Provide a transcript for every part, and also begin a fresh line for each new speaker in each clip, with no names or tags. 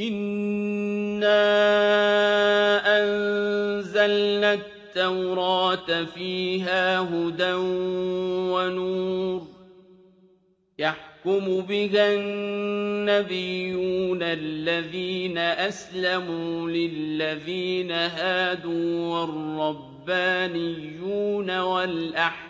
إِنَّا أَنزَلْنَا التَّوْرَاةَ فِيهَا هُدًى وَنُورٌ ۚ يَحْكُمُ بِهَا النَّبِيُّونَ الَّذِينَ أَسْلَمُوا لِلَّذِينَ هَادُوا وَالرَّبَّانِيُّونَ وَالْأَحْبَارُ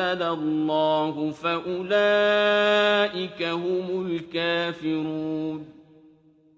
أَنزَلَ اللَّهُ فَأُولَٰئِكَ هُمُ الْكَافِرُونَ.